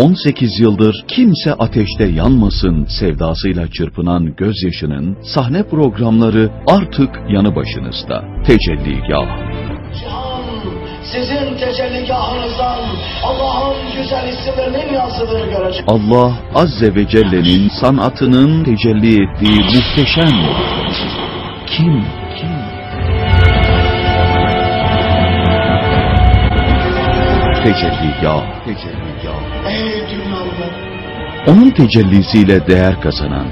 18 yıldır kimse ateşte yanmasın sevdasıyla çırpınan gözyaşının sahne programları artık yanı başınızda. Tecelligah. Cihan sizin tecelligahınızdan Allah'ın güzel isimlerinin yansıdığını görecek. Allah Azze ve Celle'nin sanatının tecelli ettiği muhteşem? Kim? Tecelligah. Tecelligah. Onun tecellisiyle değer kazanan,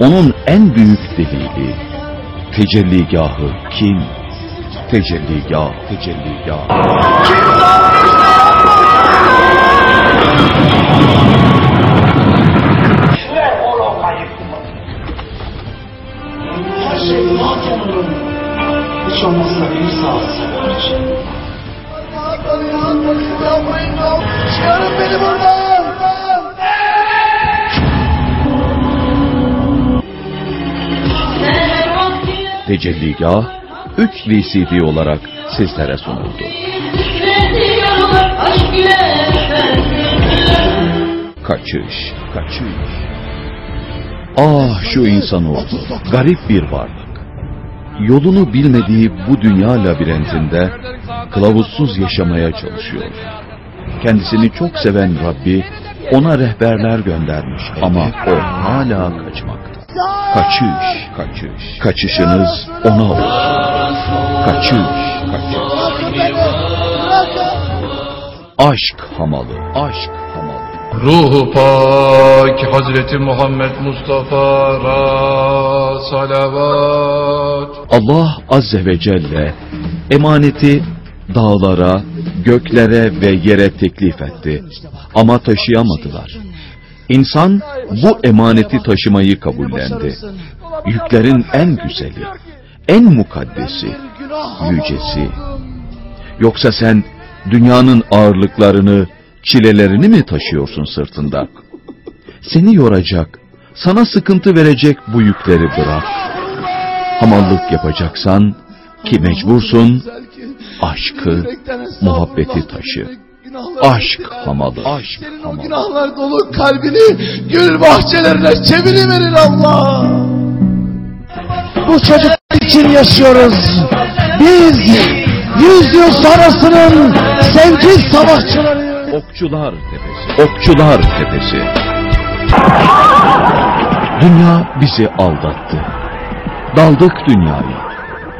onun en büyük delili, tecelligahı kim? Tecelligah, tecelligah. Her şey. Hiç olmazsa bir sefer için. Beni buradan! Tecelligah, 3 VCD olarak sizlere sunuldu. Kaçış, kaçış. Ah şu insanoğlu, garip bir varlık. Yolunu bilmediği bu dünya labirentinde kılavuzsuz yaşamaya çalışıyor. Kendisini çok seven Rabbi ona rehberler göndermiş ama o hala kaçmakta. Kaçış, kaçış. Kaçışınız ona olsun. Kaçış, kaçış. Aşk hamalı, aşk hamalı. Ruhu pak Hazreti Muhammed Mustafa ra salavat. Allah Azze ve Celle emaneti dağlara, göklere ve yere teklif etti. Ama taşıyamadılar. İnsan bu emaneti taşımayı kabullendi. Yüklerin en güzeli, en mukaddesi, yücesi. Yoksa sen dünyanın ağırlıklarını, çilelerini mi taşıyorsun sırtında? Seni yoracak, sana sıkıntı verecek bu yükleri bırak. Hamallık yapacaksan ki mecbursun, aşkı, muhabbeti taşı. Aşk hamalı, aşk hamalı. günahlar dolu kalbini gül bahçelerine çeviriverir Allah. Bu çocuk için yaşıyoruz. Biz yüz yıl sonrasının sevgi savaşçılarıyız. Okçular Tepesi. Okçular Tepesi. Dünya bizi aldattı. Daldık dünyaya.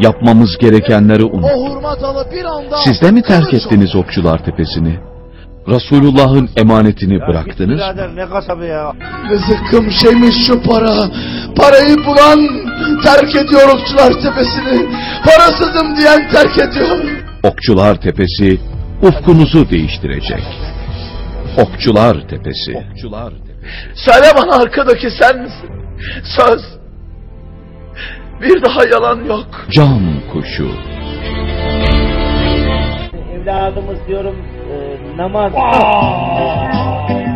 Yapmamız gerekenleri unuttuk. Siz de mi terk ettiniz Okçular Tepesi'ni? Resulullah'ın emanetini bıraktınız mı? Birader ne kasabı ya? Rızıkım şeymiş şu para. Parayı bulan terk ediyor okçular tepesini. Parasızım diyen terk ediyor. Okçular Tepesi ufkunuzu değiştirecek. Okçular Tepesi. Okçular Tepesi. Söyle bana arkadaki sen misin? Söz. Bir daha yalan yok. Can kuşu. Evladımız diyorum e, namaz.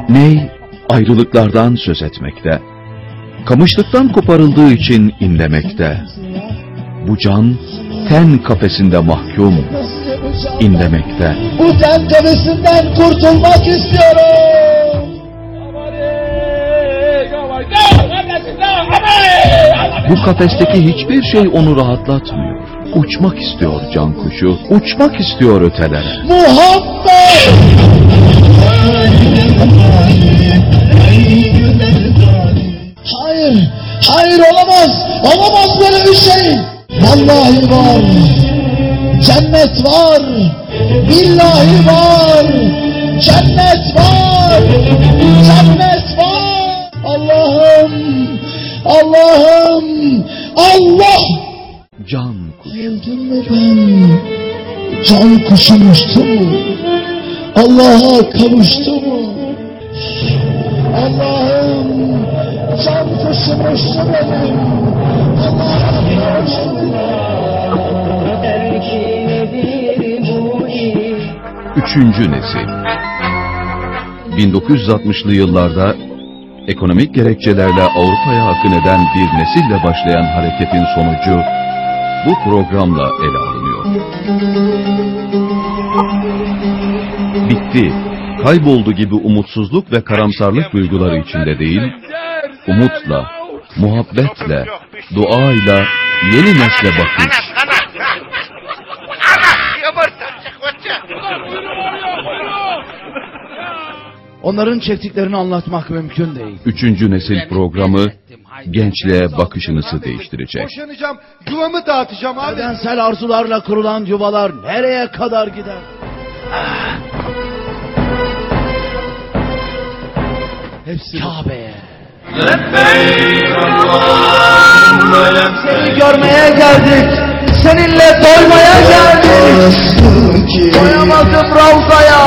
Ney ayrılıklardan söz etmekte. Kamışlıktan koparıldığı için inlemekte. Bu can ten kafesinde mahkum inlemekte. Bu ten tepesinden kurtulmak istiyorum. Bu kafesteki hiçbir şey onu rahatlatmıyor. Uçmak istiyor can kuşu, uçmak istiyor ötelere. Muhammed! Hayır, hayır olamaz, olamaz böyle bir şey. Vallahi var, cennet var, billahi var, cennet var, cennet var. Allah'ım, Allah'ım, Allah! Can kuşu. Öldüm mü ben? Can kuşum uçtu mu? Allah'a kavuştu mu? Allah'ım can kuşum uçtu benim. Üçüncü nesil 1960'lı yıllarda ekonomik gerekçelerle Avrupa'ya akın eden bir nesille başlayan hareketin sonucu bu programla ele alınıyor. Bitti. kayboldu gibi umutsuzluk ve karamsarlık duyguları içinde değil, umutla, muhabbetle, duayla yeni nesle bakış, Onların çektiklerini anlatmak mümkün değil. üçüncü nesil programı gençliğe bakışınızı değiştirecek. Boşanacağım, yuvamı dağıtacağım abi. Bedensel arzularla kurulan yuvalar nereye kadar gider? Hepsi Kabe'ye. Seni görmeye geldik. Seninle doymaya geldik. Doyamadım Ravza'ya.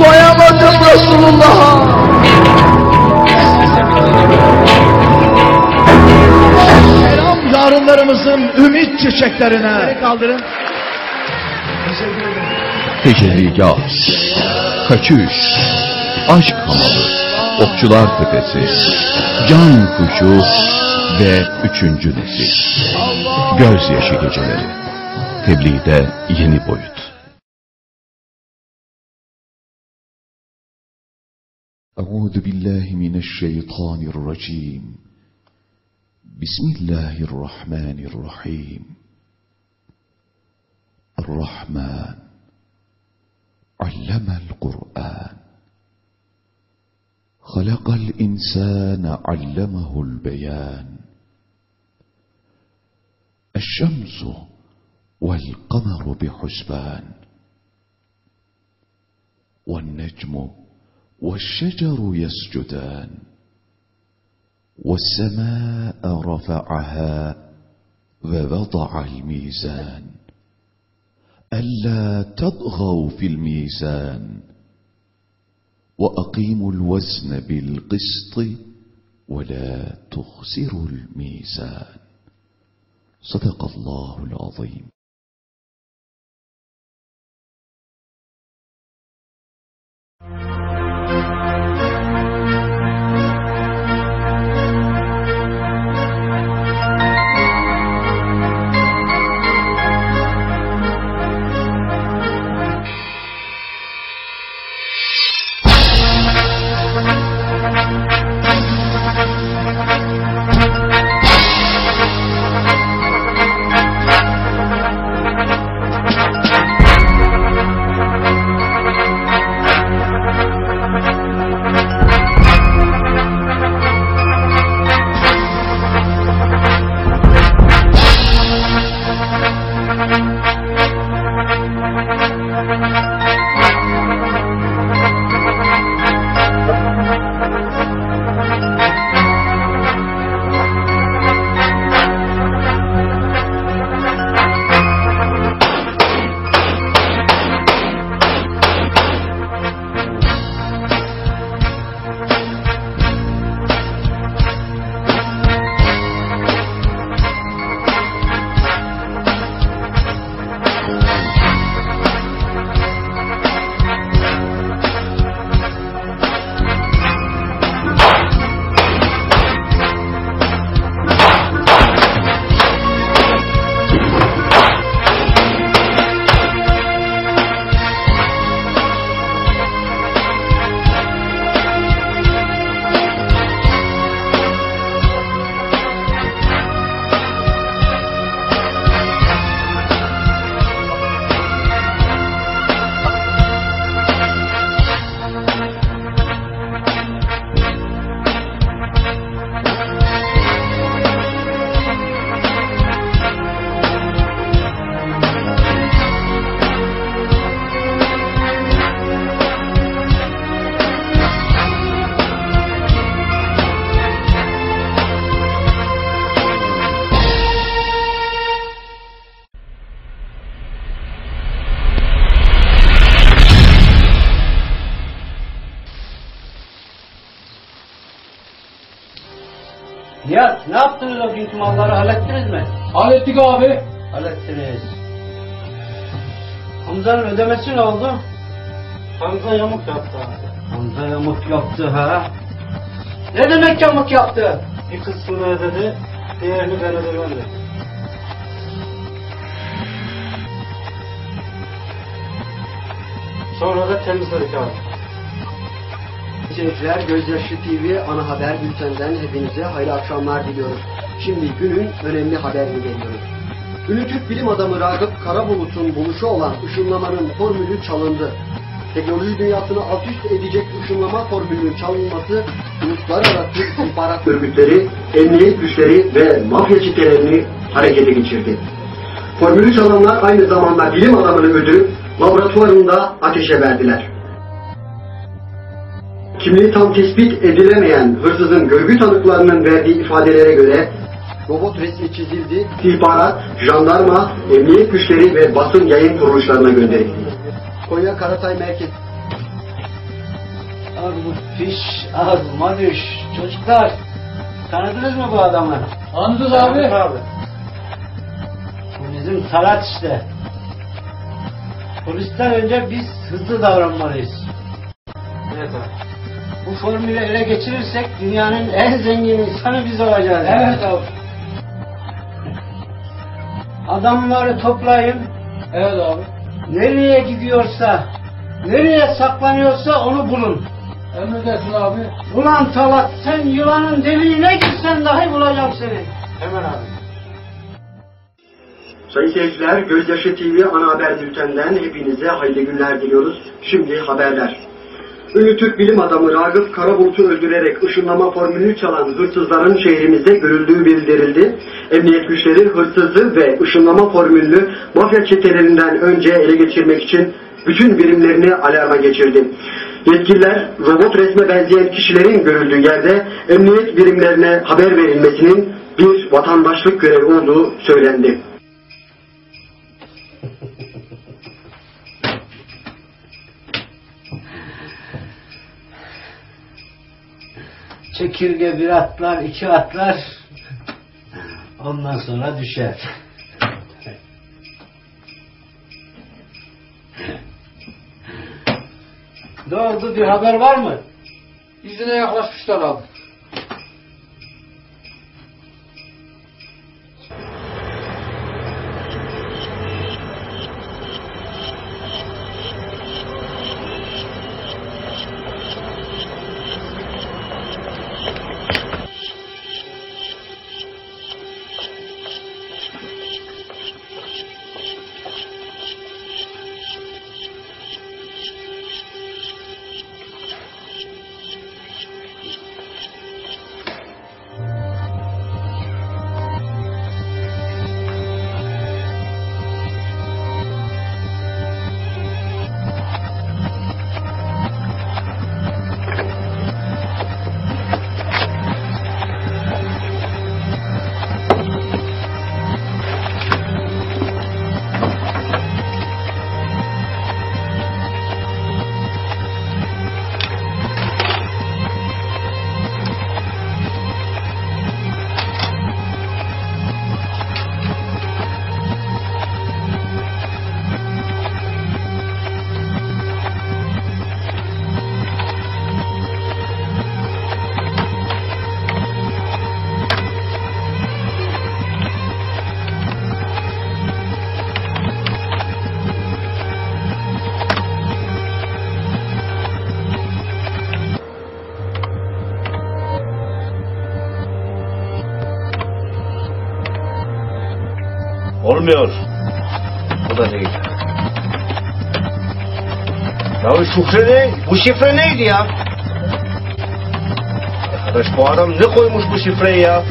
Doyamadım Resulullah'a. Selam yarınlarımızın ümit çiçeklerine. Kaldırın. Tecelligah, kaçış, aşk hamalı, okçular tepesi, can kuşu ve üçüncü nesil. Gözyaşı geceleri. Tebliğde yeni boyut. أعوذ بالله من الشيطان الرجيم بسم الله الرحمن الرحيم الرحمن علم القرآن خلق الإنسان علمه البيان الشمس والقمر بحسبان. والنجم والشجر يسجدان. والسماء رفعها ووضع الميزان. ألا تطغوا في الميزان. وأقيموا الوزن بالقسط ولا تخسروا الميزان. صدق الله العظيم. Malları hallettiniz mi? Hallettik abi. Hallettiniz. Hamza'nın ödemesi ne oldu? Hamza yamuk yaptı. Hamza yamuk yaptı ha? Ne demek yamuk yaptı? Bir kısmını ödedi, diğerini ben ödemem dedi. Sonra da temizledik abi. Seyirciler Gözyaşı TV ana haber bülteninden hepinize hayırlı akşamlar diliyoruz. Şimdi günün önemli haberini veriyoruz. Ünlü Türk bilim adamı Ragıp Karabulut'un buluşu olan ışınlamanın formülü çalındı. Teknoloji dünyasını alt üst edecek ışınlama formülünün çalınması uluslararası istihbarat örgütleri, emniyet güçleri ve mafya çetelerini harekete geçirdi. Formülü çalanlar aynı zamanda bilim adamını öldürüp laboratuvarında ateşe verdiler. Kimliği tam tespit edilemeyen hırsızın görgü tanıklarının verdiği ifadelere göre robot resmi çizildi, istihbarat, jandarma, emniyet güçleri ve basın yayın kuruluşlarına gönderildi. Konya Karatay Merkez Abi bu piş ağzıma düş. Çocuklar tanıdınız mı bu adamı? Anladınız Tanıdık abi. Bu bizim Talat işte. Polisten önce biz hızlı davranmalıyız. Evet abi. Bu formülü ele geçirirsek dünyanın en zengin insanı biz olacağız. Evet abi. Adamları toplayın. Evet abi. Nereye gidiyorsa, nereye saklanıyorsa onu bulun. Emredersin abi. Ulan Talat sen yılanın deliğine girsen dahi bulacağım seni. Hemen abi. Sayın seyirciler, Gözyaşı TV ana haber bülteninden hepinize hayırlı günler diliyoruz. Şimdi haberler. Ünlü Türk bilim adamı Ragıp Karabulut'u öldürerek ışınlama formülünü çalan hırsızların şehrimizde görüldüğü bildirildi. Emniyet güçleri hırsızı ve ışınlama formülünü mafya çetelerinden önce ele geçirmek için bütün birimlerini alarma geçirdi. Yetkililer robot resme benzeyen kişilerin görüldüğü yerde emniyet birimlerine haber verilmesinin bir vatandaşlık görevi olduğu söylendi. Çekirge bir atlar, iki atlar. Ondan sonra düşer. ne oldu? Bir haber var mı? İzine yaklaşmışlar abi. Olmuyor. Bu da değil. Ya şifre ne? Bu şifre neydi ya? Arkadaş bu adam ne koymuş bu şifreyi ya?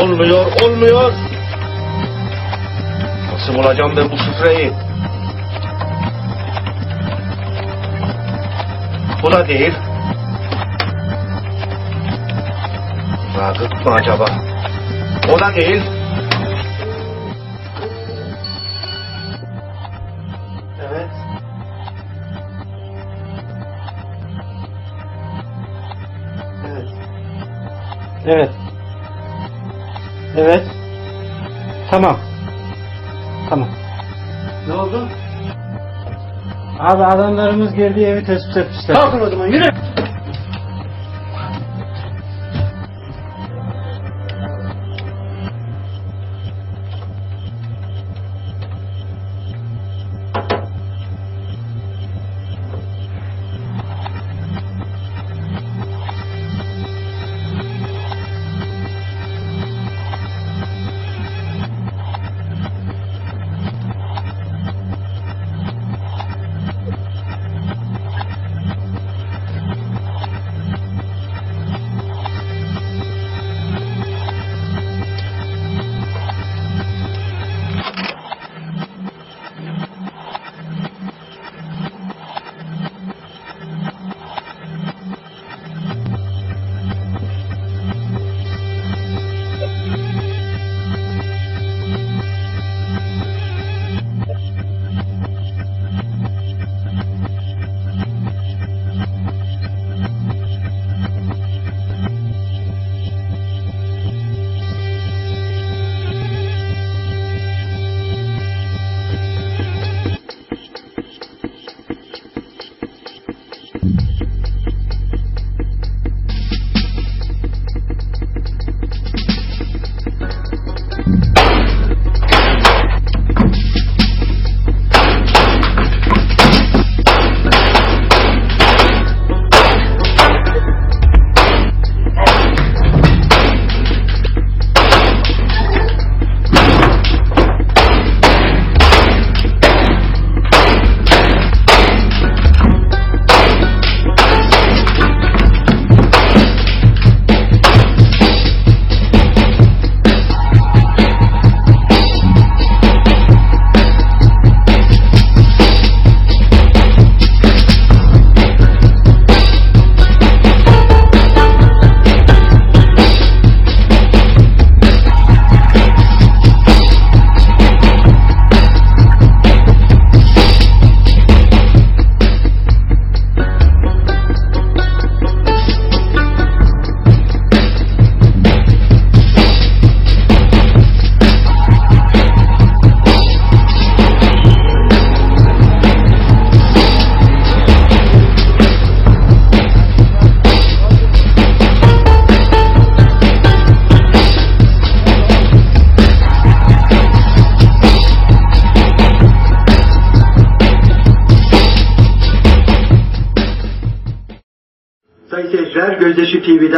Olmuyor, olmuyor. Nasıl bulacağım ben bu şifreyi? Bu da değil. Ragıp mı acaba? O da değil. Evet. Evet. Tamam. Tamam. Ne oldu? Abi adamlarımız girdi evi tespit etmişler. Kalkın o zaman yürü.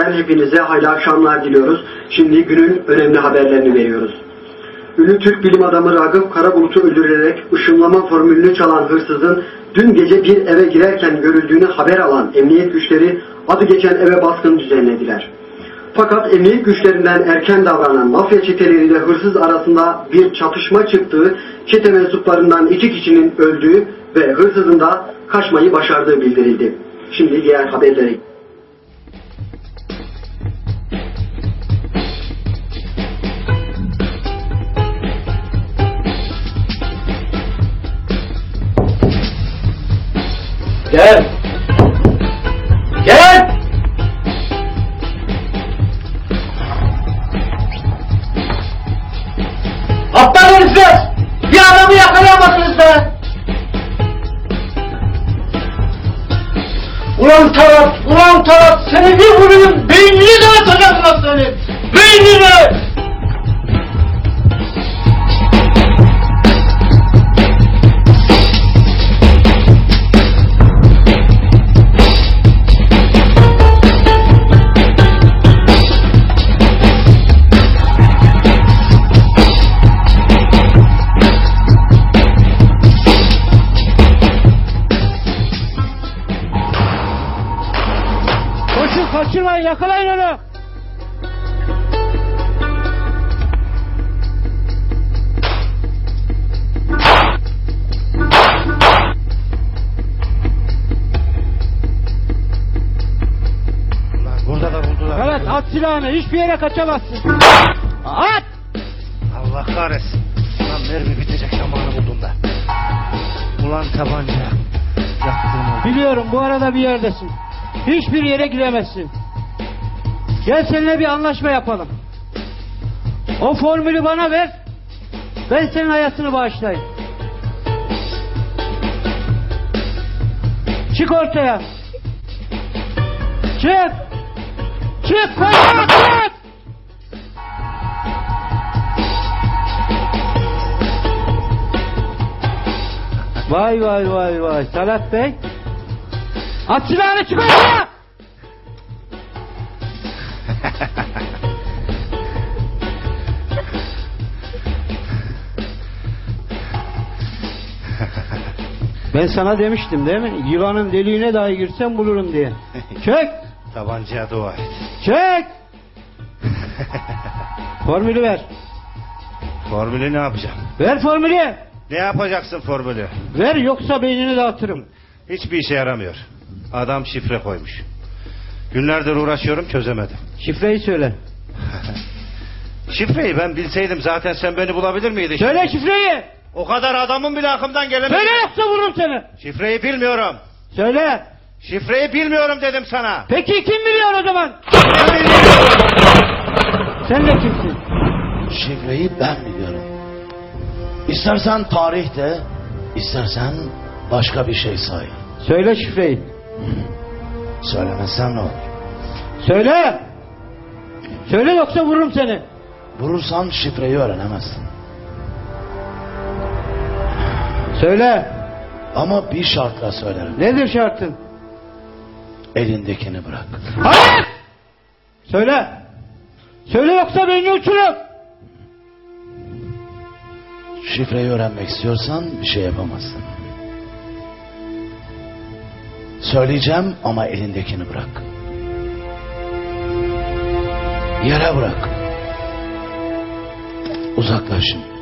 TV'den hepinize hayırlı akşamlar diliyoruz. Şimdi günün önemli haberlerini veriyoruz. Ünlü Türk bilim adamı Ragıp Karabulut'u öldürerek ışınlama formülünü çalan hırsızın dün gece bir eve girerken görüldüğünü haber alan emniyet güçleri adı geçen eve baskın düzenlediler. Fakat emniyet güçlerinden erken davranan mafya çeteleriyle hırsız arasında bir çatışma çıktığı, çete mensuplarından iki kişinin öldüğü ve hırsızın da kaçmayı başardığı bildirildi. Şimdi diğer haberlere Gel. Gel. Aptal herifler! Bir adamı yakalayamadınız be! Ulan Talat, ulan Talat seni bir vurayım beynini dağıtacağım lan seni! Beynini! Yere kaçamazsın. At! Allah kahretsin. Ulan mermi bitecek zamanı buldum da. Ulan tabanca. Yaktığım oldu. Biliyorum bu arada bir yerdesin. Hiçbir yere gidemezsin. Gel seninle bir anlaşma yapalım. O formülü bana ver. Ben senin hayatını bağışlayayım. Çık ortaya. Çık. Çık çık. Vay vay vay vay. Salat Bey. At silahını çık ortaya. Ben sana demiştim değil mi? Yılanın deliğine dahi girsem bulurum diye. Çek! Tabancaya dua et. Çek! Formülü ver. Formülü ne yapacağım? Ver formülü. Ne yapacaksın formülü? Ver yoksa beynini dağıtırım. Hiçbir işe yaramıyor. Adam şifre koymuş. Günlerdir uğraşıyorum çözemedim. Şifreyi söyle. Şifreyi ben bilseydim zaten sen beni bulabilir miydin? Söyle şifreyi. O kadar adamın bile aklımdan gelemedi. Söyle yoksa vururum seni. Şifreyi bilmiyorum. Söyle. Şifreyi bilmiyorum dedim sana. Peki kim biliyor o zaman? Sen de kimsin? Şifreyi ben biliyorum. İstersen tarihte, istersen başka bir şey say. Söyle şifreyi. Söylemezsen ne olur? Söyle. Söyle yoksa vururum seni. Vurursan şifreyi öğrenemezsin. Söyle. Ama bir şartla söylerim. Nedir şartın? Elindekini bırak. Hayır! Söyle. Söyle yoksa beni uçururum. Şifreyi öğrenmek istiyorsan bir şey yapamazsın. Söyleyeceğim ama elindekini bırak. Yere bırak. Uzaklaş şimdi.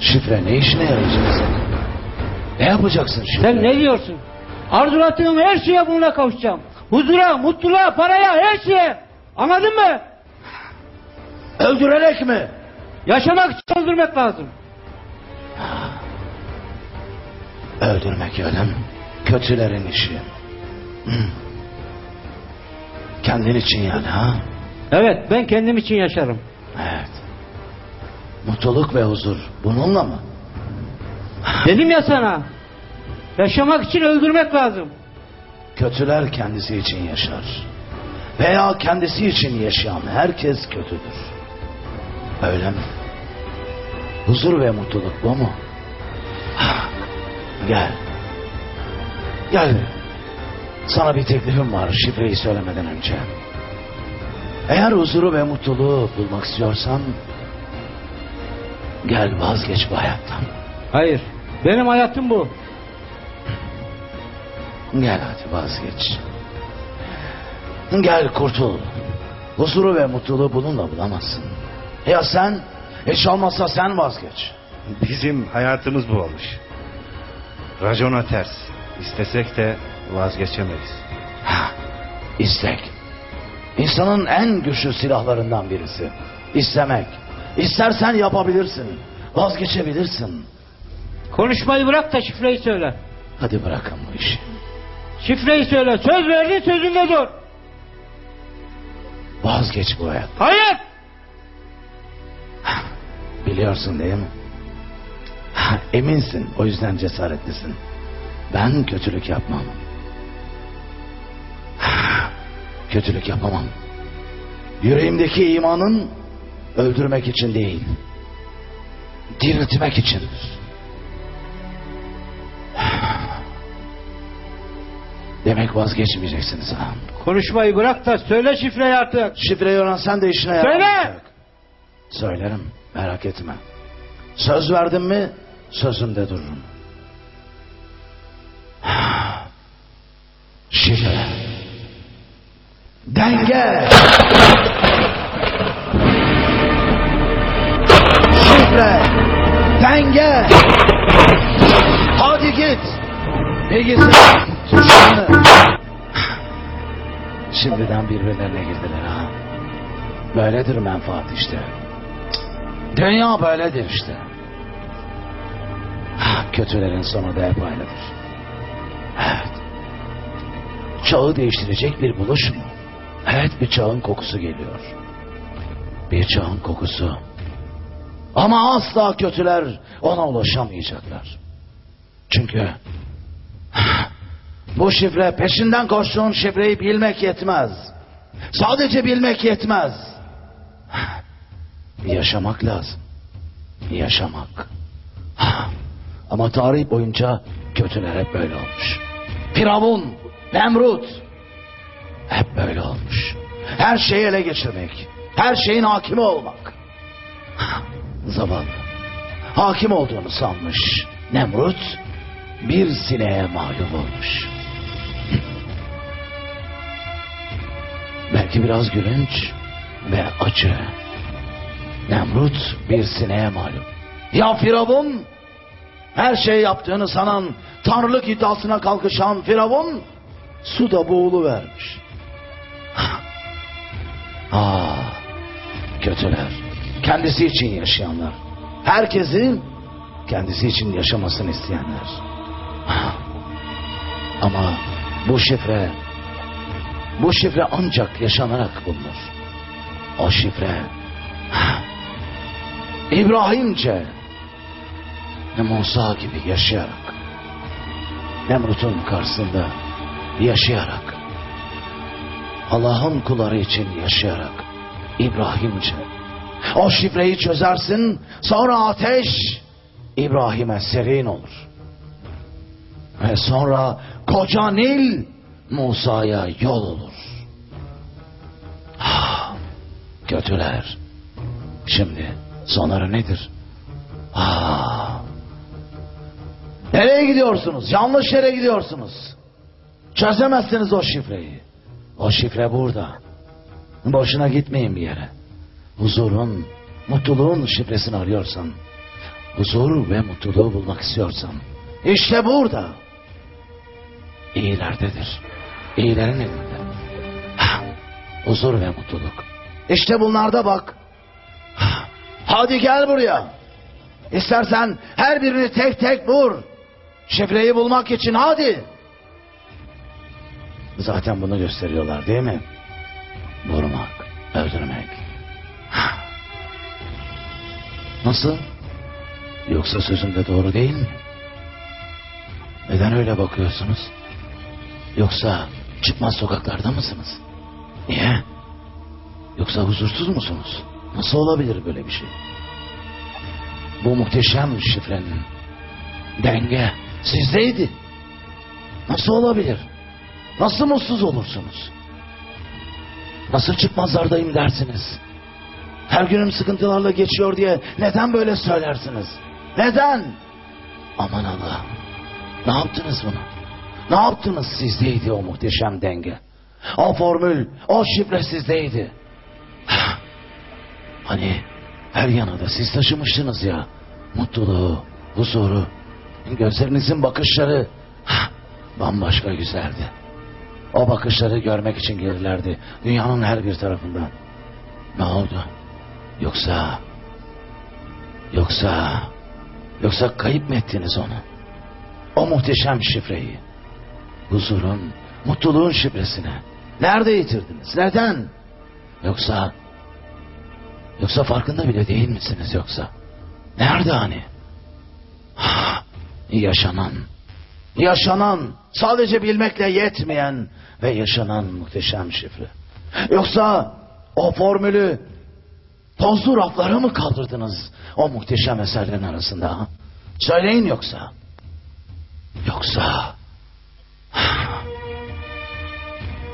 Şifre ne işine yarayacak senin? Ne yapacaksın şifre? Sen ne diyorsun? Arzuladığım her şeye bununla kavuşacağım. Huzura, mutluluğa, paraya, her şeye. Anladın mı? Öldürerek mi? Yaşamak için öldürmek lazım. Öldürmek öyle mi? Kötülerin işi. Kendin için yani ha? Evet, ben kendim için yaşarım. Evet. Mutluluk ve huzur bununla mı? Dedim ya sana. Yaşamak için öldürmek lazım. Kötüler kendisi için yaşar. Veya kendisi için yaşayan herkes kötüdür. Öyle mi? Huzur ve mutluluk bu mu? Gel. Gel. Sana bir teklifim var şifreyi söylemeden önce. Eğer huzuru ve mutluluğu bulmak istiyorsan... Gel vazgeç bu hayattan. Hayır. Benim hayatım bu. Gel hadi vazgeç. Gel kurtul. Huzuru ve mutluluğu bununla bulamazsın. Ya sen? Hiç olmazsa sen vazgeç. Bizim hayatımız bu olmuş. Racona ters. İstesek de vazgeçemeyiz. Ha, istek. İnsanın en güçlü silahlarından birisi. İstemek. İstersen yapabilirsin. Vazgeçebilirsin. Konuşmayı bırak da şifreyi söyle. Hadi bırakın bu işi. Şifreyi söyle. Söz verdin sözünde dur. Vazgeç bu hayat. Hayır. Biliyorsun değil mi? Eminsin. O yüzden cesaretlisin. Ben kötülük yapmam. Kötülük yapamam. Yüreğimdeki imanın öldürmek için değil, diriltmek içindir. Demek vazgeçmeyeceksiniz ha. Konuşmayı bırak da söyle şifreyi artık. Şifreyi öğrensen de işine Söyle! yaramayacak. Söylerim merak etme. Söz verdim mi sözümde dururum. Şifre. Denge. Şifre. Denge. Hadi git. Bilgisayar. Şimdiden birbirlerine girdiler ha. Böyledir menfaat işte. Dünya böyledir işte. Kötülerin sonu da hep aynıdır. Evet. Çağı değiştirecek bir buluş mu? Evet bir çağın kokusu geliyor. Bir çağın kokusu. Ama asla kötüler ona ulaşamayacaklar. Çünkü bu şifre peşinden koştuğun şifreyi bilmek yetmez. Sadece bilmek yetmez. Yaşamak lazım. Yaşamak. Ama tarih boyunca kötüler hep böyle olmuş. Firavun, Nemrut hep böyle olmuş. Her şeyi ele geçirmek, her şeyin hakimi olmak. Zavallı. Hakim olduğunu sanmış. Nemrut bir sineğe mağlup olmuş. Belki biraz gülünç ve acı. Nemrut bir sineğe mağlup. Ya Firavun? Her şey yaptığını sanan, tanrılık iddiasına kalkışan Firavun, suda boğulu vermiş. Ah, kötüler. Kendisi için yaşayanlar. Herkesin kendisi için yaşamasını isteyenler. Ama bu şifre, bu şifre ancak yaşanarak bulunur. O şifre, ah, İbrahimce, ne Musa gibi yaşayarak, Nemrut'un karşısında yaşayarak, Allah'ın kulları için yaşayarak, İbrahimce, o şifreyi çözersin, sonra ateş İbrahim'e serin olur. Ve sonra koca Nil Musa'ya yol olur. Ah, kötüler. Şimdi sonları nedir? Ah. Nereye gidiyorsunuz? Yanlış yere gidiyorsunuz. Çözemezsiniz o şifreyi. O şifre burada. Boşuna gitmeyin bir yere. Huzurun, mutluluğun şifresini arıyorsan, huzur ve mutluluğu bulmak istiyorsan, işte burada. İyilerdedir. İyilerin elinde. Huzur ve mutluluk. İşte bunlarda bak. Ha, Hadi gel buraya. İstersen her birini tek tek vur. Şifreyi bulmak için hadi. Zaten bunu gösteriyorlar değil mi? Vurmak, öldürmek. Nasıl? Yoksa sözüm de doğru değil mi? Neden öyle bakıyorsunuz? Yoksa çıkmaz sokaklarda mısınız? Niye? Yoksa huzursuz musunuz? Nasıl olabilir böyle bir şey? Bu muhteşem şifrenin denge, Sizdeydi. Nasıl olabilir? Nasıl mutsuz olursunuz? Nasıl çıkmazlardayım dersiniz? Her günüm sıkıntılarla geçiyor diye neden böyle söylersiniz? Neden? Aman Allah'ım. Ne yaptınız bunu? Ne yaptınız sizdeydi o muhteşem denge? O formül, o şifre sizdeydi. Hani her yana da siz taşımıştınız ya. Mutluluğu, huzuru, gözlerinizin bakışları bambaşka güzeldi. O bakışları görmek için gelirlerdi dünyanın her bir tarafından. Ne oldu? Yoksa, yoksa, yoksa kayıp mı ettiniz onu? O muhteşem şifreyi. Huzurun, mutluluğun şifresini. Nerede yitirdiniz? Neden? Yoksa, yoksa farkında bile değil misiniz yoksa? Nerede hani? Ha, yaşanan, yaşanan, sadece bilmekle yetmeyen ve yaşanan muhteşem şifre. Yoksa o formülü tozlu raflara mı kaldırdınız o muhteşem eserlerin arasında? Söyleyin yoksa. Yoksa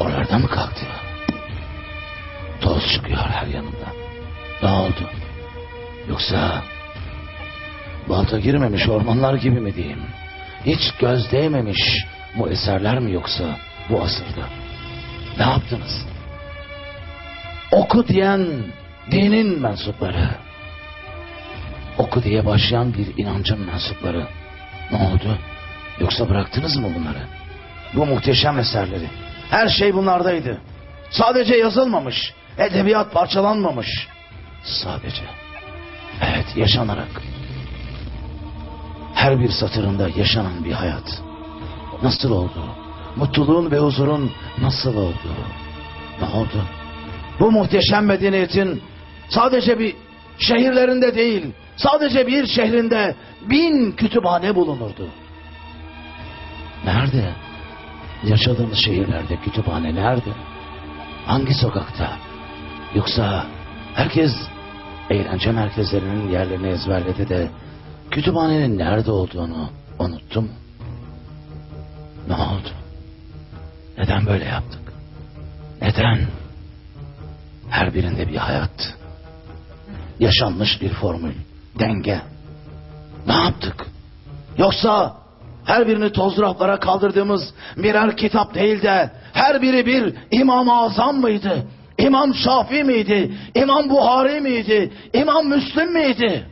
oralarda mı kalktı? Toz çıkıyor her yanında. Ne oldu? Yoksa balta girmemiş ormanlar gibi mi diyeyim? Hiç göz değmemiş bu eserler mi yoksa bu asırda? Ne yaptınız? Oku diyen dinin mensupları. Oku diye başlayan bir inancın mensupları. Ne oldu? Yoksa bıraktınız mı bunları? Bu muhteşem eserleri. Her şey bunlardaydı. Sadece yazılmamış. Edebiyat parçalanmamış. Sadece. Evet yaşanarak. Her bir satırında yaşanan bir hayat. Nasıl oldu? Mutluluğun ve huzurun nasıl oldu? Ne oldu? Bu muhteşem medeniyetin sadece bir şehirlerinde değil, sadece bir şehrinde bin kütüphane bulunurdu. Nerede? Yaşadığımız şehirlerde kütüphane nerede? Hangi sokakta? Yoksa herkes eğlence merkezlerinin yerlerini ezberledi de kütüphanenin nerede olduğunu unuttu mu? Ne oldu? Neden böyle yaptık? Neden? Her birinde bir hayat. Yaşanmış bir formül, denge. Ne yaptık? Yoksa her birini toz raflara kaldırdığımız birer kitap değil de her biri bir İmam-ı Azam mıydı? İmam Şafi miydi? İmam Buhari miydi? İmam Müslim miydi?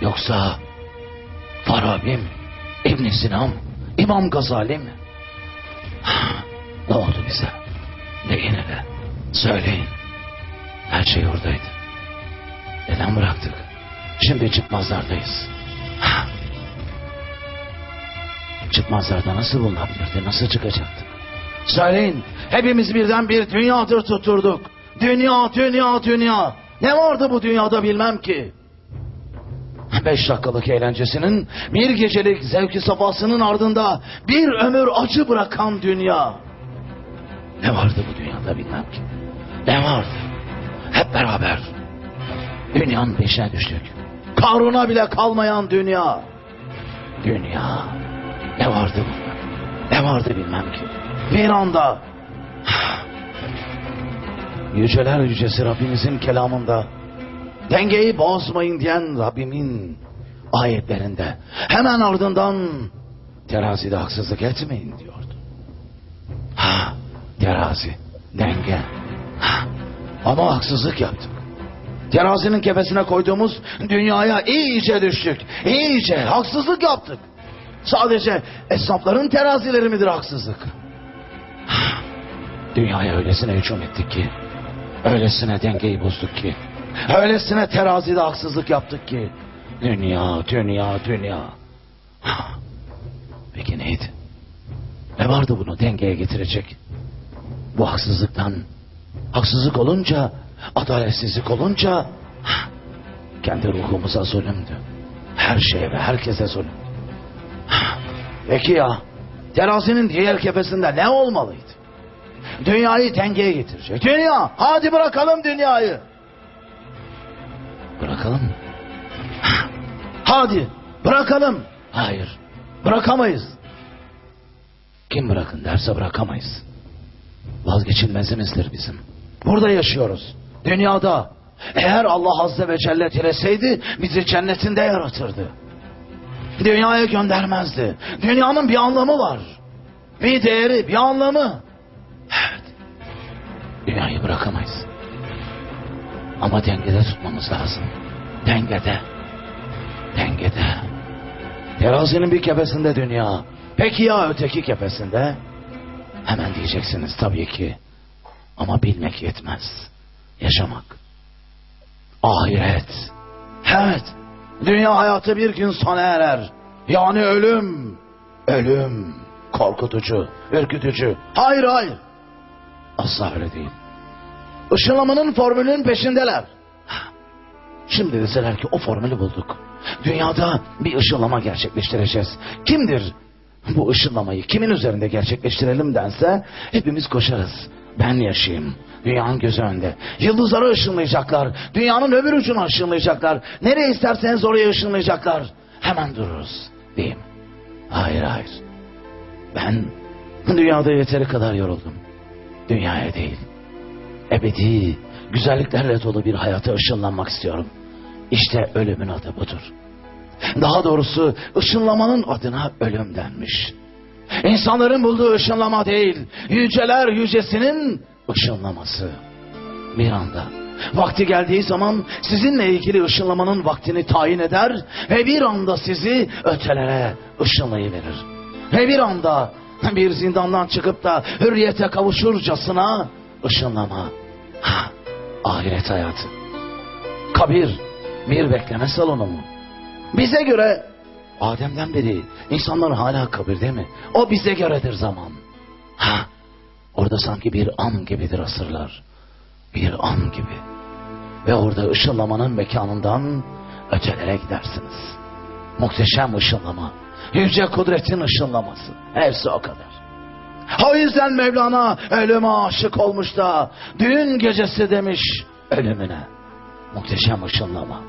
Yoksa Farabi mi? İbn Sina? İmam Gazali mi? Ne oldu bize? Neyin hele? Söyleyin. Her şey oradaydı. Neden bıraktık? Şimdi çıkmazlardayız. Çıkmazlarda nasıl bulunabilirdi? Nasıl çıkacaktık? Söyleyin. Hepimiz birden bir dünyadır tuturduk. Dünya, dünya, dünya. Ne vardı bu dünyada bilmem ki. Beş dakikalık eğlencesinin, bir gecelik zevki safhasının ardında bir ömür acı bırakan dünya. Ne vardı bu dünyada bilmem ki. Ne vardı? Hep beraber dünyanın peşine düştük. Karuna bile kalmayan dünya. Dünya. Ne vardı bunda? Ne vardı bilmem ki. Bir anda yüceler yücesi Rabbimizin kelamında dengeyi bozmayın diyen Rabbimin ayetlerinde hemen ardından terazide haksızlık etmeyin diyordu. Ha, terazi, denge. Ha, ama haksızlık yaptık. Terazinin kefesine koyduğumuz dünyaya iyice düştük. İyice haksızlık yaptık. Sadece esnafların terazileri midir haksızlık? Dünyaya öylesine hücum ettik ki, öylesine dengeyi bozduk ki, öylesine terazide haksızlık yaptık ki, dünya, dünya, dünya. Peki neydi? Ne vardı bunu dengeye getirecek? Bu haksızlıktan, haksızlık olunca, adaletsizlik olunca, kendi ruhumuza zulümdü. Her şeye ve herkese zulüm. Peki ya terazinin diğer kefesinde ne olmalıydı? Dünyayı dengeye getirecek. Dünya hadi bırakalım dünyayı. Bırakalım mı? Hadi bırakalım. Hayır Bırakamayız. Kim bırakın derse bırakamayız. Vazgeçilmezimizdir bizim. Burada yaşıyoruz. Dünyada. Eğer Allah Azze ve Celle dileseydi bizi cennetinde yaratırdı. Dünyaya göndermezdi. Dünyanın bir anlamı var. Bir değeri, bir anlamı. Evet. Dünyayı bırakamayız. Ama dengede tutmamız lazım. Dengede. Dengede. Terazinin bir kefesinde dünya. Peki ya öteki kefesinde? Hemen diyeceksiniz tabii ki. Ama bilmek yetmez. Yaşamak. Ahiret. Evet. Dünya hayatı bir gün sona erer. Yani ölüm. Ölüm. Korkutucu, ürkütücü. Hayır hayır. Asla öyle değil. Işınlamanın formülünün peşindeler. Şimdi deseler ki o formülü bulduk. Dünyada bir ışınlama gerçekleştireceğiz. Kimdir bu ışınlamayı kimin üzerinde gerçekleştirelim dense hepimiz koşarız. Ben yaşayayım. Dünyanın gözü önünde. Yıldızları ışınlayacaklar. Dünyanın öbür ucunu ışınlayacaklar. Nereye isterseniz oraya ışınlayacaklar. Hemen dururuz. Diyeyim. Hayır hayır. Ben dünyada yeteri kadar yoruldum. Dünyaya değil. Ebedi, güzelliklerle dolu bir hayata ışınlanmak istiyorum. İşte ölümün adı budur. Daha doğrusu ışınlamanın adına ölüm denmiş. İnsanların bulduğu ışınlama değil, yüceler yücesinin ışınlaması. Bir anda vakti geldiği zaman sizinle ilgili ışınlamanın vaktini tayin eder ve bir anda sizi ötelere ışınlayıverir. Ve bir anda bir zindandan çıkıp da hürriyete kavuşurcasına ışınlama. Ha, ahiret hayatı. Kabir bir bekleme salonu mu? Bize göre Adem'den beri insanlar hala kabirde mi? O bize göredir zaman. Ha, orada sanki bir an gibidir asırlar. Bir an gibi. Ve orada ışınlamanın mekanından ötelere gidersiniz. Muhteşem ışınlama. Yüce kudretin ışınlaması. Hepsi o kadar. O yüzden Mevlana ölüme aşık olmuş da düğün gecesi demiş ölümüne. Muhteşem ışınlama.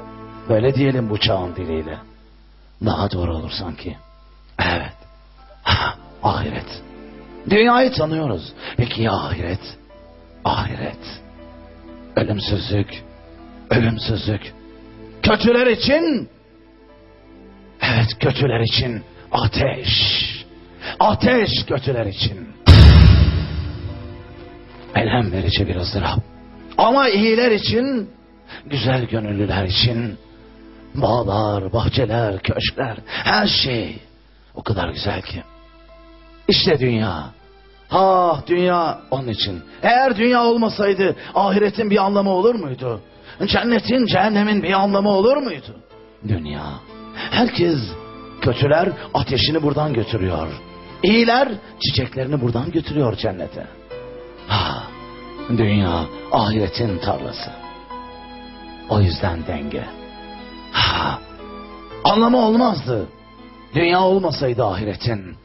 Böyle diyelim bu çağın diliyle. Daha doğru olur sanki. Evet. Ahiret. Dünyayı tanıyoruz. Peki ya ahiret? Ahiret. Ölümsüzlük. Ölümsüzlük. Kötüler için Evet kötüler için ateş. Ateş kötüler için. Elhem verici bir ızdırap. Ama iyiler için, güzel gönüllüler için bağlar, bahçeler, köşkler, her şey o kadar güzel ki. İşte dünya. Ah dünya onun için. Eğer dünya olmasaydı ahiretin bir anlamı olur muydu? Cennetin, cehennemin bir anlamı olur muydu? Dünya. Herkes kötüler ateşini buradan götürüyor. İyiler çiçeklerini buradan götürüyor cennete. Ha, dünya ahiretin tarlası. O yüzden denge. Ha, anlamı olmazdı. Dünya olmasaydı ahiretin.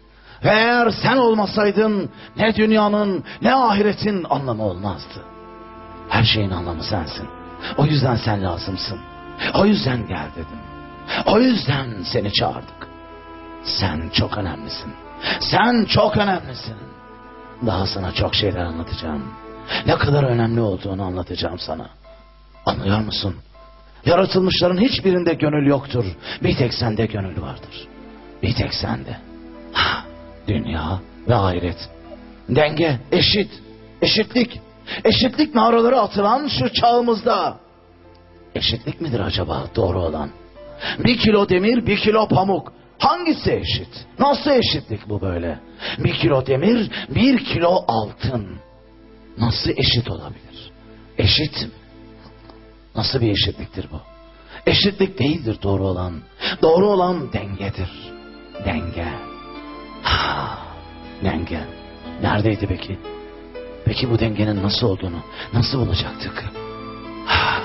Ve eğer sen olmasaydın ne dünyanın ne ahiretin anlamı olmazdı. Her şeyin anlamı sensin. O yüzden sen lazımsın. O yüzden gel dedim. O yüzden seni çağırdık. Sen çok önemlisin. Sen çok önemlisin. Daha sana çok şeyler anlatacağım. Ne kadar önemli olduğunu anlatacağım sana. Anlıyor musun? Yaratılmışların hiçbirinde gönül yoktur. Bir tek sende gönül vardır. Bir tek sende. Ha, dünya ve ahiret. Denge, eşit, eşitlik. Eşitlik naraları atılan şu çağımızda. Eşitlik midir acaba doğru olan? Bir kilo demir, bir kilo pamuk. Hangisi eşit? Nasıl eşitlik bu böyle? Bir kilo demir, bir kilo altın. Nasıl eşit olabilir? Eşit. Nasıl bir eşitliktir bu? Eşitlik değildir doğru olan. Doğru olan dengedir. Denge. Ha, denge. Neredeydi peki? Peki bu dengenin nasıl olduğunu nasıl bulacaktık? Ha.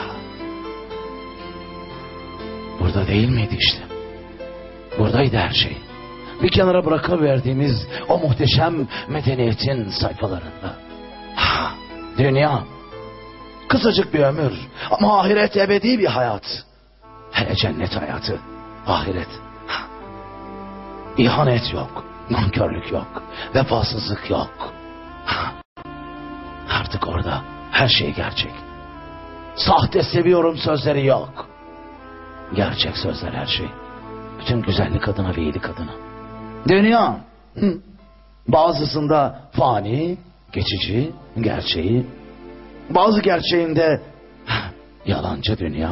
Burada değil miydi işte? Buradaydı her şey. Bir kenara bırakıverdiğimiz o muhteşem medeniyetin sayfalarında. Ha, dünya. Kısacık bir ömür ama ahiret ebedi bir hayat. Hele cennet hayatı. Ahiret. Ha. İhanet yok, nankörlük yok, vefasızlık yok. Artık orada her şey gerçek. Sahte seviyorum sözleri yok. Gerçek sözler her şey. Bütün güzellik adına ve iyilik adına. Dünya. Bazısında fani, geçici, gerçeği. Bazı gerçeğinde yalancı dünya,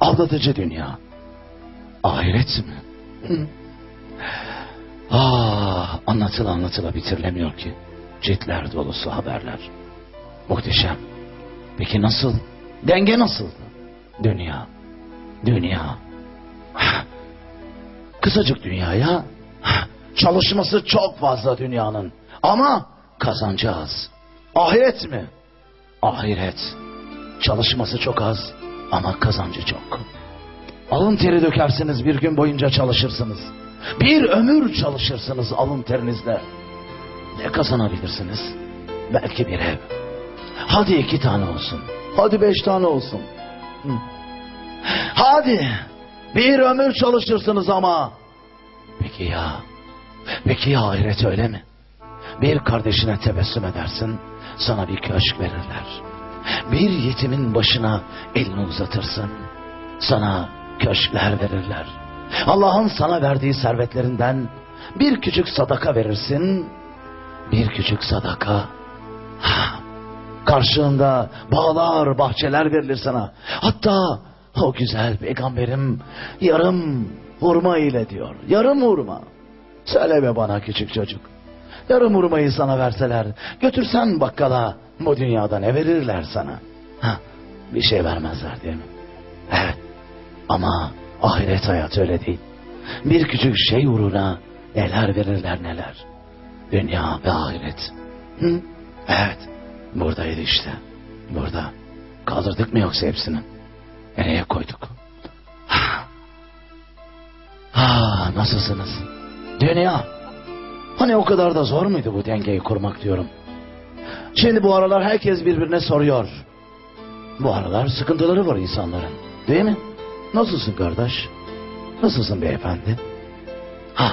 aldatıcı dünya. Ahiret mi? Hı. Ah, anlatıla anlatıla bitirilemiyor ki. Ciltler dolusu haberler. Muhteşem. Peki nasıl? Denge nasıldı? Dünya. Dünya. Kısacık dünyaya çalışması çok fazla dünyanın. Ama kazancı az. Ahiret mi? Ahiret. Çalışması çok az ama kazancı çok. Alın teri dökersiniz bir gün boyunca çalışırsınız. Bir ömür çalışırsınız alın terinizle. Ne kazanabilirsiniz? Belki bir ev. Hadi iki tane olsun. Hadi beş tane olsun. Hı. Hadi. Bir ömür çalışırsınız ama. Peki ya. Peki ya ahiret öyle mi? Bir kardeşine tebessüm edersin. Sana bir köşk verirler. Bir yetimin başına elini uzatırsın. Sana köşkler verirler. Allah'ın sana verdiği servetlerinden bir küçük sadaka verirsin. Bir küçük sadaka. Ha, Karşılığında bağlar, bahçeler verilir sana. Hatta o güzel peygamberim yarım hurma ile diyor. Yarım hurma. Söyle be bana küçük çocuk. Yarım hurmayı sana verseler, götürsen bakkala, bu dünyada ne verirler sana? Ha, bir şey vermezler değil mi? Evet. Ama ahiret hayatı öyle değil. Bir küçük şey uğruna neler verirler neler. Dünya ve ahiret. Hı? Evet. Buradaydı işte. Burada. Kaldırdık mı yoksa hepsini? Nereye koyduk? Ha. Ha, nasılsınız? Dünya. Hani o kadar da zor muydu bu dengeyi kurmak diyorum. Şimdi bu aralar herkes birbirine soruyor. Bu aralar sıkıntıları var insanların. Değil mi? Nasılsın kardeş? Nasılsın beyefendi? Ha.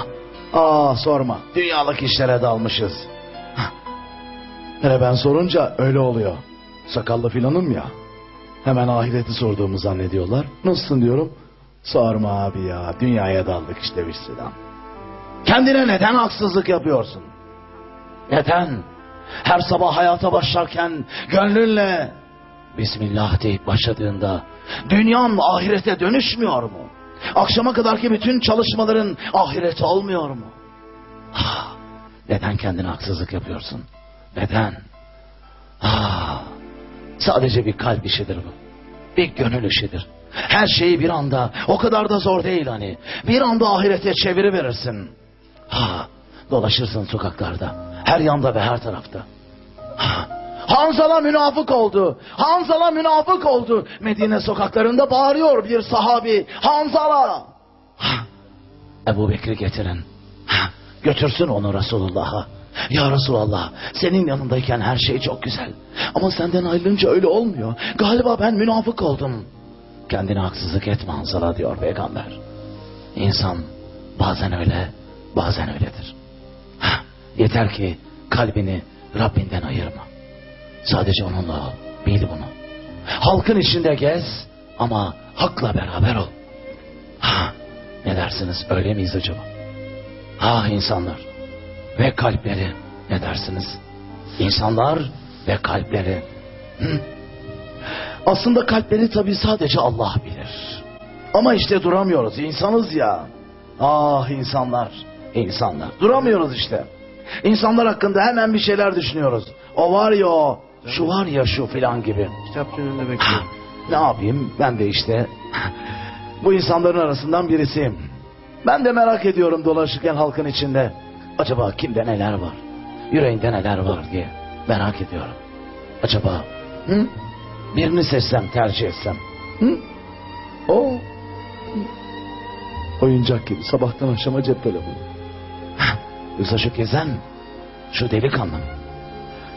Aa sorma. Dünyalık işlere dalmışız. Ha. Hele ben sorunca öyle oluyor. Sakallı filanım ya. Hemen ahireti sorduğumu zannediyorlar. Nasılsın diyorum. Sorma abi ya. Dünyaya daldık işte bir selam. Kendine neden haksızlık yapıyorsun? Neden? Her sabah hayata başlarken gönlünle Bismillah deyip başladığında dünyan ahirete dönüşmüyor mu? Akşama kadarki bütün çalışmaların ahirete olmuyor mu? Ah, neden kendine haksızlık yapıyorsun? Neden? Ah, sadece bir kalp işidir bu. Bir gönül işidir. Her şeyi bir anda o kadar da zor değil hani. Bir anda ahirete çeviri verirsin. Ha, dolaşırsın sokaklarda. Her yanda ve her tarafta. Ha, Hanzala münafık oldu. Hanzala münafık oldu. Medine sokaklarında bağırıyor bir sahabi. Hanzala. Ha, Ebu Bekir'i getirin. Ha, götürsün onu Resulullah'a. Ya Resulallah senin yanındayken her şey çok güzel. Ama senden ayrılınca öyle olmuyor. Galiba ben münafık oldum. Kendine haksızlık etme Hanzala diyor peygamber. İnsan bazen öyle bazen öyledir. Hah, yeter ki kalbini Rabbinden ayırma. Sadece onunla ol. Bil bunu. Halkın içinde gez ama hakla beraber ol. Ha, ne dersiniz öyle miyiz acaba? Ha insanlar ve kalpleri ne dersiniz? İnsanlar ve kalpleri. Hı? Aslında kalpleri tabii sadece Allah bilir. Ama işte duramıyoruz. insanız ya. Ah insanlar. İnsanlar. Duramıyoruz işte. İnsanlar hakkında hemen bir şeyler düşünüyoruz. O var ya o. Şu var ya şu filan gibi. Kitapçının önünde bekliyorum. Ne yapayım? Ben de işte bu insanların arasından birisiyim. Ben de merak ediyorum dolaşırken halkın içinde. Acaba kimde neler var? Yüreğinde neler var diye merak ediyorum. Acaba hı? birini seçsem tercih etsem. Hı? O oyuncak gibi sabahtan akşama cep telefonu. Yoksa şu gezen şu delikanlı mı?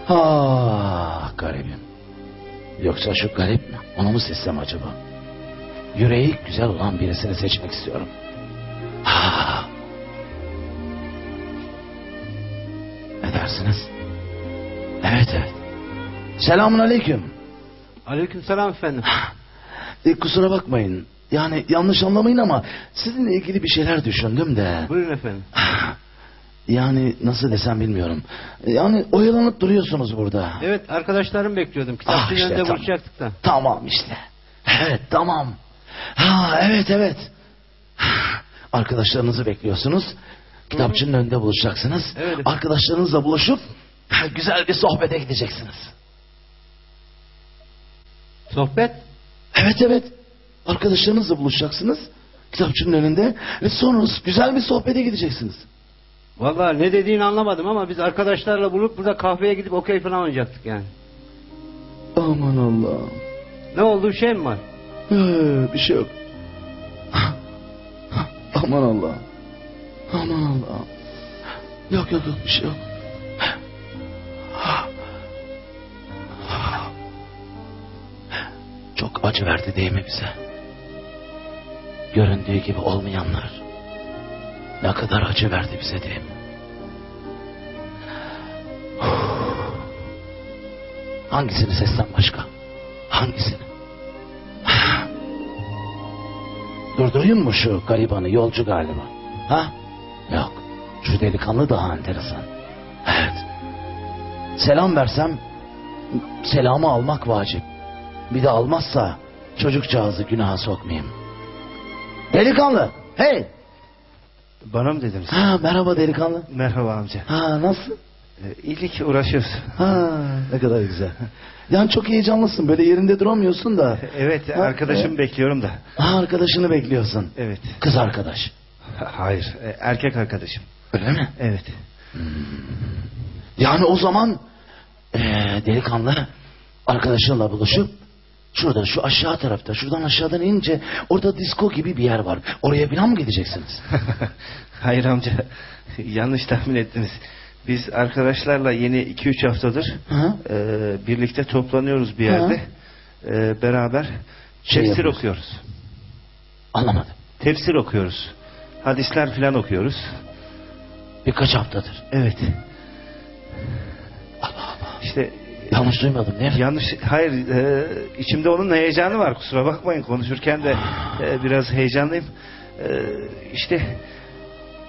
Ah garibim. Yoksa şu garip mi? Onu mu seçsem acaba? Yüreği güzel olan birisini seçmek istiyorum. Ha, Affedersiniz. Evet evet. Selamun aleyküm. Aleykümselam efendim. E, kusura bakmayın. Yani yanlış anlamayın ama sizinle ilgili bir şeyler düşündüm de. Buyurun efendim. Yani nasıl desem bilmiyorum. Yani oyalanıp duruyorsunuz burada. Evet arkadaşlarım bekliyordum. Ah, Kitapçının işte, önünde tamam. buluşacaktık da. Tamam işte. Evet tamam. Ha evet evet. Arkadaşlarınızı bekliyorsunuz. Kitapçının önünde buluşacaksınız. Evet. Arkadaşlarınızla buluşup güzel bir sohbete gideceksiniz. Sohbet? Evet evet. Arkadaşlarınızla buluşacaksınız. Kitapçının önünde ve sonra güzel bir sohbete gideceksiniz. Vallahi ne dediğini anlamadım ama biz arkadaşlarla bulup burada kahveye gidip okey falan oynayacaktık yani. Aman Allah'ım. Ne oldu bir şey mi var? Ee, bir şey yok. Aman Allah'ım. Aman Allah'ım. Yok yok yok bir şey yok. Çok acı verdi değil mi bize? Göründüğü gibi olmayanlar. Ne kadar acı verdi bize değil? Hangisini sesten başka? Hangisini? Durdurayım mı şu garibanı yolcu galiba? Ha? Yok. Şu delikanlı daha enteresan. Evet. Selam versem selamı almak vacip. Bir de almazsa çocukcağızı günaha sokmayayım. Delikanlı. Hey. Bana mı dediniz? Ha merhaba delikanlı. Merhaba amca. Ha nasıl? Ee, iyilik uğraşıyoruz. Ha ne kadar güzel. Yani çok heyecanlısın. Böyle yerinde duramıyorsun da. Evet Ha, arkadaşımı e? bekliyorum da. Ha arkadaşını bekliyorsun. Evet. Kız arkadaş. Hayır e, erkek arkadaşım. Öyle mi? Evet. Yani o zaman eee, delikanlı arkadaşınla buluşup şurada şu aşağı tarafta şuradan aşağıdan inince orada disko gibi bir yer var. Oraya falan mı gideceksiniz? Hayır amca yanlış tahmin ettiniz. Biz arkadaşlarla yeni 2-3 haftadır Hı? e, birlikte toplanıyoruz bir yerde. E, beraber Şey tefsir yapıyoruz. okuyoruz. Anlamadım. Tefsir okuyoruz. Hadisler filan okuyoruz. Birkaç haftadır. Evet. Allah Allah. İşte Yanlış duymadım değil mi? yanlış hayır e, içimde onun heyecanı var kusura bakmayın konuşurken de e, biraz heyecanlıyım. E, işte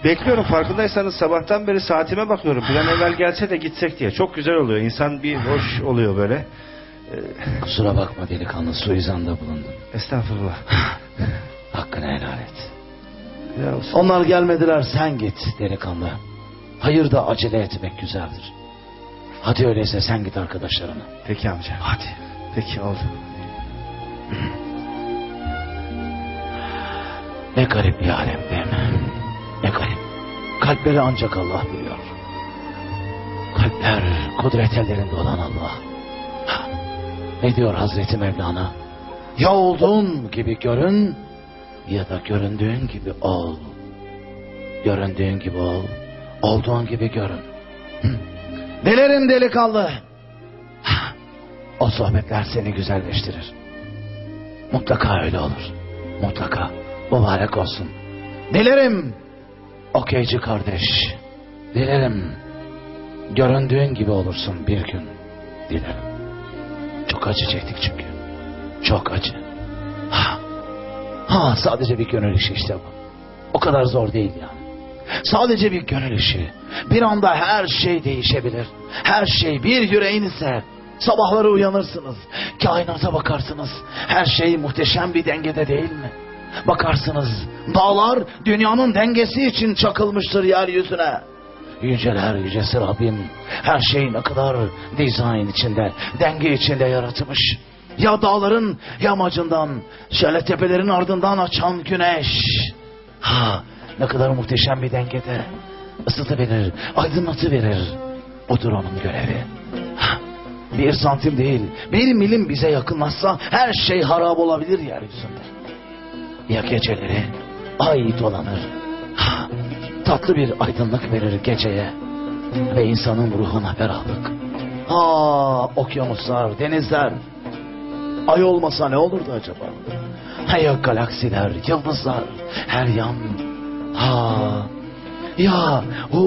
bekliyorum farkındaysanız sabahtan beri saatime bakıyorum. Bir an evvel gelse de gitsek diye. Çok güzel oluyor. İnsan bir hoş oluyor böyle. Kusura bakma delikanlı suizanda bulundum. Estağfurullah. Hakkını helal et. Ya, Onlar gelmediler sen git delikanlı. Hayır da acele etmek güzeldir. Hadi öyleyse sen git arkadaşlarına. Peki amca. Hadi. Peki oldu. Ne garip bir alem değil mi? Ne garip. Kalpleri ancak Allah biliyor. Kalpler kudret ellerinde olan Allah. Ne diyor Hazreti Mevlana? Ya olduğun gibi görün ya da göründüğün gibi ol. Göründüğün gibi ol, olduğun gibi görün. Hı. Dilerim delikanlı. O sohbetler seni güzelleştirir. Mutlaka öyle olur. Mutlaka. Mübarek olsun. Dilerim. Okeyci kardeş. Dilerim. Göründüğün gibi olursun bir gün. Dilerim. Çok acı çektik çünkü. Çok acı. Ha. Ha sadece bir gönül işi işte bu. O kadar zor değil yani. Sadece bir gönül işi. Bir anda her şey değişebilir. Her şey bir yüreğin ise sabahları uyanırsınız. Kainata bakarsınız. Her şey muhteşem bir dengede değil mi? Bakarsınız dağlar dünyanın dengesi için çakılmıştır yeryüzüne. Yüceler yücesi Rabbim her şey ne kadar dizayn içinde, denge içinde yaratılmış. Ya dağların yamacından, şöyle tepelerin ardından açan güneş. Ha, ne kadar muhteşem bir dengede. Isıtı verir, aydınlatı verir. Odur onun görevi. Bir santim değil, bir milim bize yakınlaşsa her şey harap olabilir yeryüzünde. Ya geceleri ay dolanır. Tatlı bir aydınlık verir geceye. Ve insanın ruhuna ferahlık. Aa, okyanuslar, denizler. Ay olmasa ne olurdu acaba? Ha ya galaksiler, yıldızlar, her yan. Ha, Ya hu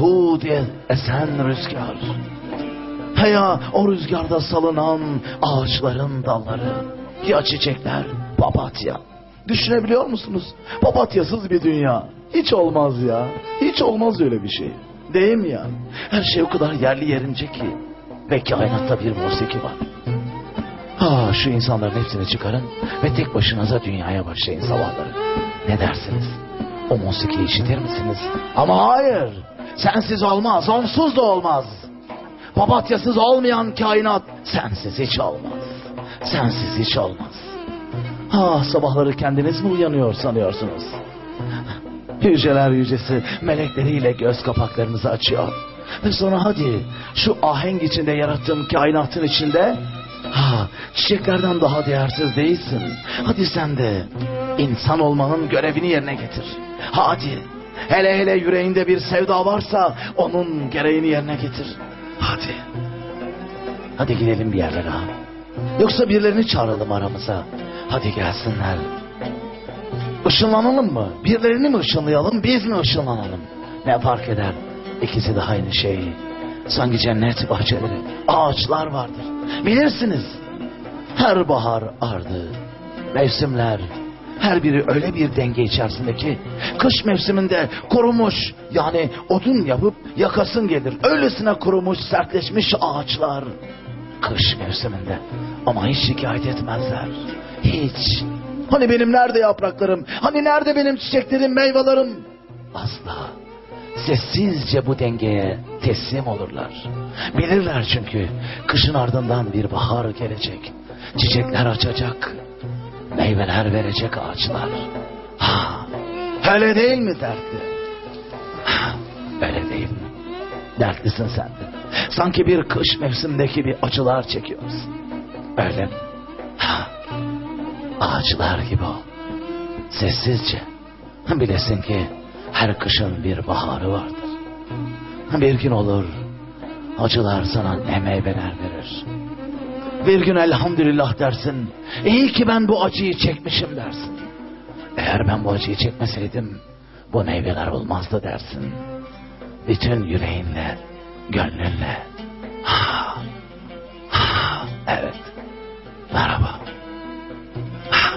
hu diye esen rüzgar. Ya o rüzgarda salınan ağaçların dalları. Ya çiçekler papatya. Düşünebiliyor musunuz? Papatyasız bir dünya. Hiç olmaz ya. Hiç olmaz öyle bir şey. Değil mi ya? Her şey o kadar yerli yerince ki. Ve kainatta bir musiki var. Ha şu insanların hepsini çıkarın ve tek başınıza dünyaya başlayın sabahları. Ne dersiniz? O musikiyi işitir misiniz? Ama hayır. Sensiz olmaz, onsuz da olmaz. Papatyasız olmayan kainat sensiz hiç olmaz. Sensiz hiç olmaz. Ha sabahları kendiniz mi uyanıyor sanıyorsunuz? Yüceler yücesi melekleriyle göz kapaklarınızı açıyor. Ve sonra hadi şu ahenk içinde yarattığım kainatın içinde ha çiçeklerden daha değersiz değilsin. Hadi sen de insan olmanın görevini yerine getir. Hadi hele hele yüreğinde bir sevda varsa onun gereğini yerine getir. Hadi. Hadi gidelim bir yerlere. Yoksa birilerini çağıralım aramıza. Hadi gelsinler. Işınlanalım mı? Birilerini mi ışınlayalım, biz mi ışınlanalım? Ne fark eder? İkisi de aynı şey. Sanki cennet bahçeleri, ağaçlar vardır. Bilirsiniz. Her bahar ardı, mevsimler, her biri öyle bir denge içerisindeki kış mevsiminde kurumuş yani odun yapıp yakasın gelir. Öylesine kurumuş sertleşmiş ağaçlar kış mevsiminde ama hiç şikayet etmezler. Hiç. Hani benim nerede yapraklarım? Hani nerede benim çiçeklerim, meyvelerim? Asla. Sessizce bu dengeye teslim olurlar. Bilirler çünkü kışın ardından bir bahar gelecek. Çiçekler açacak. Meyveler verecek ağaçlar. Ha, öyle değil mi dertli? Ha, öyle değil mi? Dertlisin sen de. Sanki bir kış mevsimindeki bir acılar çekiyorsun. Öyle mi? Ha, ağaçlar gibi ol. Sessizce. Bilesin ki her kışın bir baharı vardır. Bir gün olur acılar sana ne meyveler verir. Bir gün elhamdülillah dersin. İyi ki ben bu acıyı çekmişim dersin. Eğer ben bu acıyı çekmeseydim bu meyveler olmazdı dersin. Bütün yüreğinle, gönlünle. Ha, ha, evet. Merhaba. Ha,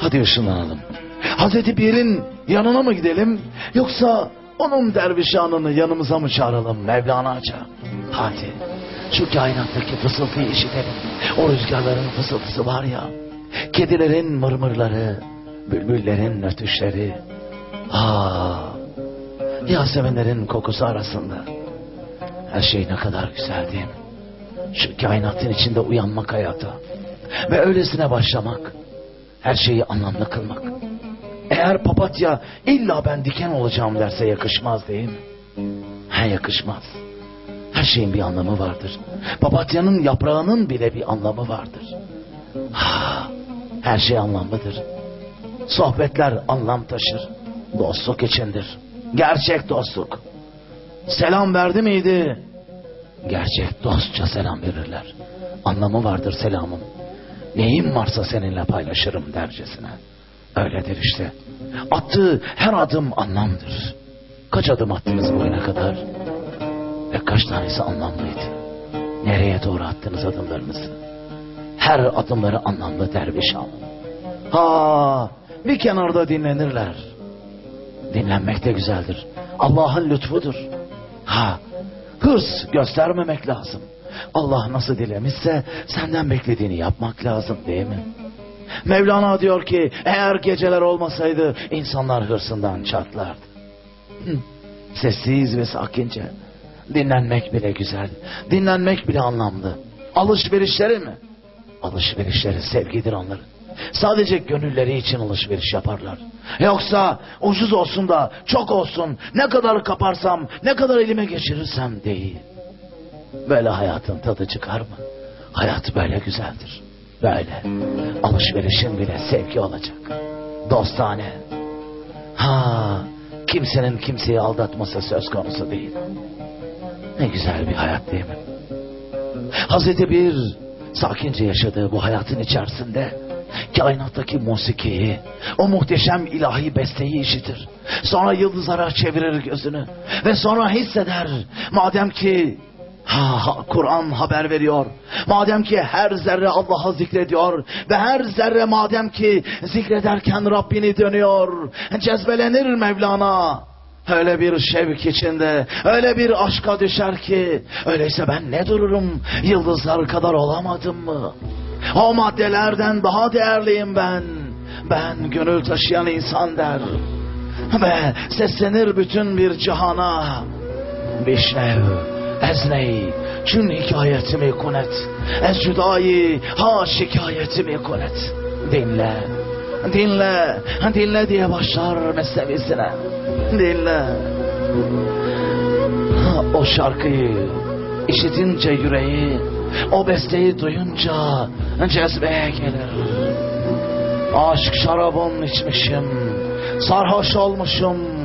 hadi ışınlanalım. Hazreti Pir'in yanına mı gidelim yoksa onun dervişanını yanımıza mı çağıralım Mevlana'ca? Hadi şu kainattaki fısıltıyı işitelim. O rüzgarların fısıltısı var ya. Kedilerin mırmırları, bülbüllerin ötüşleri. Aa, Yaseminlerin kokusu arasında. Her şey ne kadar güzel değil mi? Şu kainatın içinde uyanmak hayata. Ve öylesine başlamak. Her şeyi anlamlı kılmak. Eğer papatya illa ben diken olacağım derse yakışmaz değil mi? He yakışmaz. Her şeyin bir anlamı vardır. Papatyanın yaprağının bile bir anlamı vardır. Ha, her şey anlamlıdır. Sohbetler anlam taşır. Dostluk içindir. Gerçek dostluk. Selam verdi miydi? Gerçek dostça selam verirler. Anlamı vardır selamın. Neyim varsa seninle paylaşırım dercesine. Öyledir işte. Attığı her adım anlamdır. Kaç adım attınız bugüne kadar? Ve kaç tanesi anlamlıydı? Nereye doğru attınız adımlarınızı? Her adımları anlamlı derviş al. Ha, bir kenarda dinlenirler. Dinlenmek de güzeldir. Allah'ın lütfudur. Ha, hırs göstermemek lazım. Allah nasıl dilemişse senden beklediğini yapmak lazım değil mi? Mevlana diyor ki eğer geceler olmasaydı insanlar hırsından çatlardı. Sessiz ve sakince. Dinlenmek bile güzel. Dinlenmek bile anlamlı. Alışverişleri mi? Alışverişleri sevgidir onların. Sadece gönülleri için alışveriş yaparlar. Yoksa ucuz olsun da çok olsun ne kadar kaparsam ne kadar elime geçirirsem değil. Böyle hayatın tadı çıkar mı? Hayat böyle güzeldir. Böyle. Alışverişin bile sevgi olacak. Dostane. Ha, kimsenin kimseyi aldatması söz konusu değil. Ne güzel bir hayat değil mi? Hazreti bir sakince yaşadığı bu hayatın içerisinde kainattaki musikiyi, o muhteşem ilahi besteyi işitir. Sonra yıldızlara çevirir gözünü ve sonra hisseder. Madem ki Ha, Kur'an haber veriyor. Madem ki her zerre Allah'ı zikrediyor ve her zerre madem ki zikrederken Rabbini dönüyor, cezbelenir Mevlana. Öyle bir şevk içinde, öyle bir aşka düşer ki, öyleyse ben ne dururum, yıldızlar kadar olamadım mı? O maddelerden daha değerliyim ben. Ben gönül taşıyan insan der. Ve seslenir bütün bir cihana. Bişnev, ezney, çün hikayetimi kunet. Ez cüdayı, ha şikayetimi kunet. Dinle, dinle, dinle diye başlar mesnevisine. Dinle. O şarkıyı işitince yüreği, o besteyi duyunca cezbeye gelir. Aşk şarabın içmişim, sarhoş olmuşum,